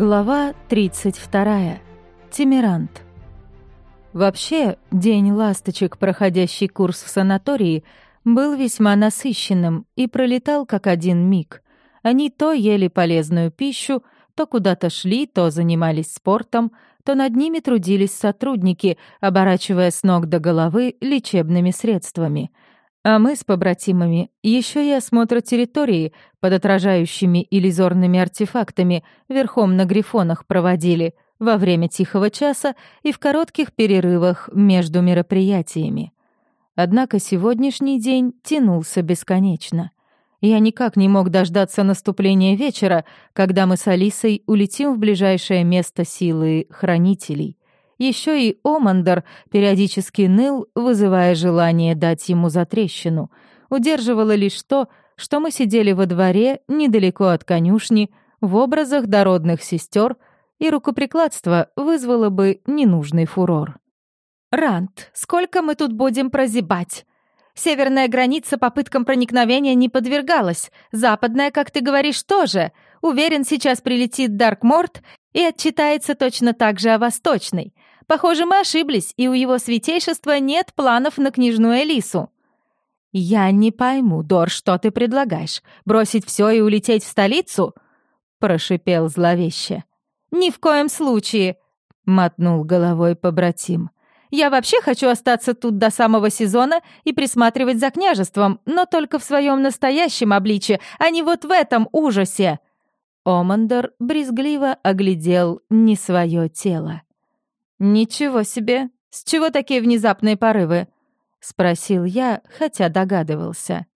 Глава 32. Тимирант. Вообще, день ласточек, проходящий курс в санатории, был весьма насыщенным и пролетал как один миг. Они то ели полезную пищу, то куда-то шли, то занимались спортом, то над ними трудились сотрудники, оборачивая с ног до головы лечебными средствами — а мы с побратимами еще и осмотр территории под отражающими иллюзорными артефактами верхом на грифонах проводили во время тихого часа и в коротких перерывах между мероприятиями. Однако сегодняшний день тянулся бесконечно. Я никак не мог дождаться наступления вечера, когда мы с Алисой улетим в ближайшее место силы хранителей. Еще и Омандер периодически ныл, вызывая желание дать ему затрещину. Удерживало лишь то, что мы сидели во дворе, недалеко от конюшни, в образах дородных сестер, и рукоприкладство вызвало бы ненужный фурор. «Рант, сколько мы тут будем прозябать? Северная граница попыткам проникновения не подвергалась, западная, как ты говоришь, тоже. Уверен, сейчас прилетит Даркморт и отчитается точно так же о восточной. Похоже, мы ошиблись, и у его святейшества нет планов на княжную Элису». «Я не пойму, Дор, что ты предлагаешь? Бросить все и улететь в столицу?» — прошипел зловеще. «Ни в коем случае!» — мотнул головой побратим. «Я вообще хочу остаться тут до самого сезона и присматривать за княжеством, но только в своем настоящем обличье, а не вот в этом ужасе!» Омандер брезгливо оглядел не свое тело. «Ничего себе! С чего такие внезапные порывы?» — спросил я, хотя догадывался.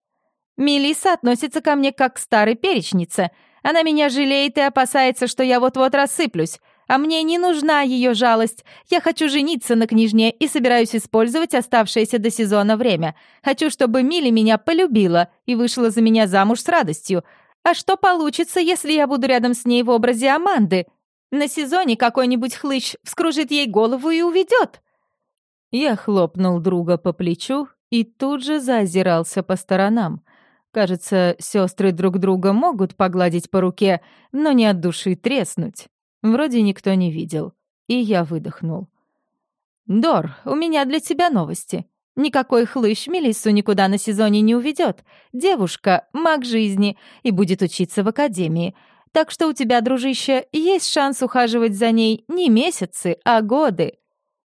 «Мелисса относится ко мне как к старой перечнице. Она меня жалеет и опасается, что я вот-вот рассыплюсь. А мне не нужна ее жалость. Я хочу жениться на княжне и собираюсь использовать оставшееся до сезона время. Хочу, чтобы Мили меня полюбила и вышла за меня замуж с радостью. А что получится, если я буду рядом с ней в образе Аманды? На сезоне какой-нибудь хлыщ вскружит ей голову и уведет. Я хлопнул друга по плечу и тут же заозирался по сторонам. Кажется, сестры друг друга могут погладить по руке, но не от души треснуть. Вроде никто не видел. И я выдохнул. «Дор, у меня для тебя новости. Никакой хлыщ Мелиссу никуда на сезоне не уведет. Девушка — маг жизни и будет учиться в академии. Так что у тебя, дружище, есть шанс ухаживать за ней не месяцы, а годы».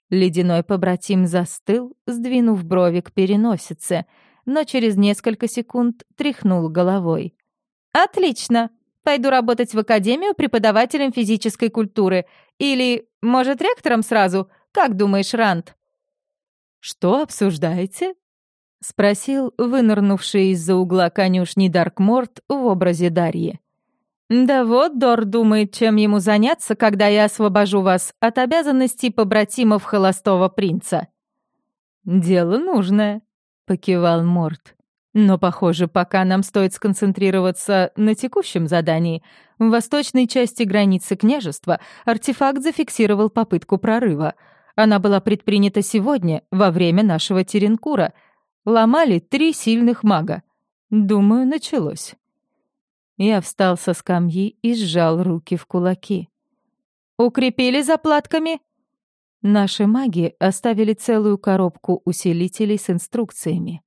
Ледяной побратим застыл, сдвинув брови к переносице, но через несколько секунд тряхнул головой. «Отлично! Пойду работать в академию преподавателем физической культуры. Или, может, ректором сразу? Как думаешь, Рант?» «Что обсуждаете?» — спросил вынырнувший из-за угла конюшни Даркморт в образе Дарьи. «Да вот Дор думает, чем ему заняться, когда я освобожу вас от обязанностей побратимов холостого принца». «Дело нужное», — покивал Морт. «Но, похоже, пока нам стоит сконцентрироваться на текущем задании. В восточной части границы княжества артефакт зафиксировал попытку прорыва. Она была предпринята сегодня, во время нашего теренкура. Ломали три сильных мага. Думаю, началось». Я встал со скамьи и сжал руки в кулаки. «Укрепили заплатками?» Наши маги оставили целую коробку усилителей с инструкциями.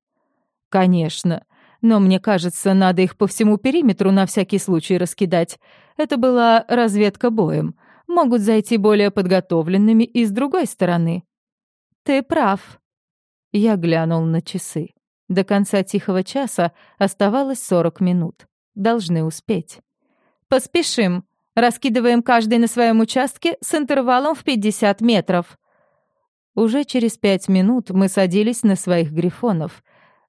«Конечно, но мне кажется, надо их по всему периметру на всякий случай раскидать. Это была разведка боем. Могут зайти более подготовленными и с другой стороны». «Ты прав». Я глянул на часы. До конца тихого часа оставалось сорок минут. Должны успеть. «Поспешим. Раскидываем каждый на своем участке с интервалом в 50 метров». Уже через пять минут мы садились на своих грифонов.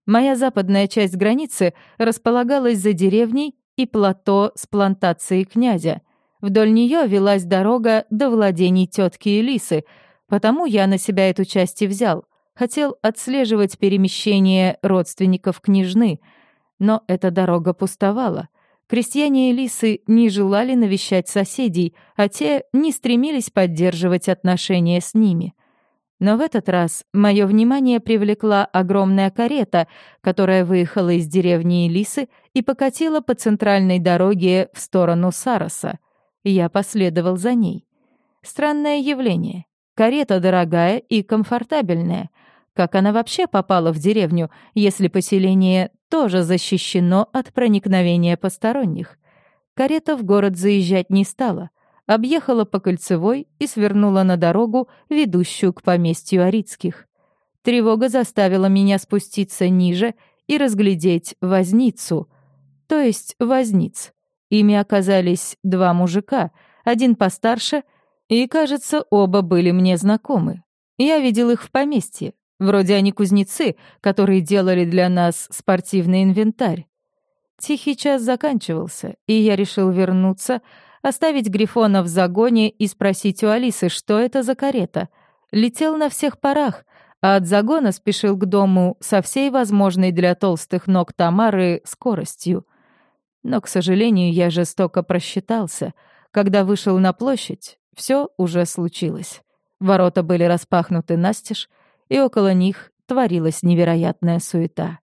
Моя западная часть границы располагалась за деревней и плато с плантацией князя. Вдоль нее велась дорога до владений тетки Элисы, потому я на себя эту часть и взял. Хотел отслеживать перемещение родственников княжны — но эта дорога пустовала. Крестьяне Элисы не желали навещать соседей, а те не стремились поддерживать отношения с ними. Но в этот раз мое внимание привлекла огромная карета, которая выехала из деревни Элисы и покатила по центральной дороге в сторону Сароса. Я последовал за ней. Странное явление. Карета дорогая и комфортабельная. Как она вообще попала в деревню, если поселение тоже защищено от проникновения посторонних? Карета в город заезжать не стала. Объехала по кольцевой и свернула на дорогу, ведущую к поместью Арицких. Тревога заставила меня спуститься ниже и разглядеть возницу, то есть возниц. Ими оказались два мужика, один постарше, и, кажется, оба были мне знакомы. Я видел их в поместье. Вроде они кузнецы, которые делали для нас спортивный инвентарь. Тихий час заканчивался, и я решил вернуться, оставить Грифона в загоне и спросить у Алисы, что это за карета. Летел на всех парах, а от загона спешил к дому со всей возможной для толстых ног Тамары скоростью. Но, к сожалению, я жестоко просчитался. Когда вышел на площадь, все уже случилось. Ворота были распахнуты настежь, и около них творилась невероятная суета.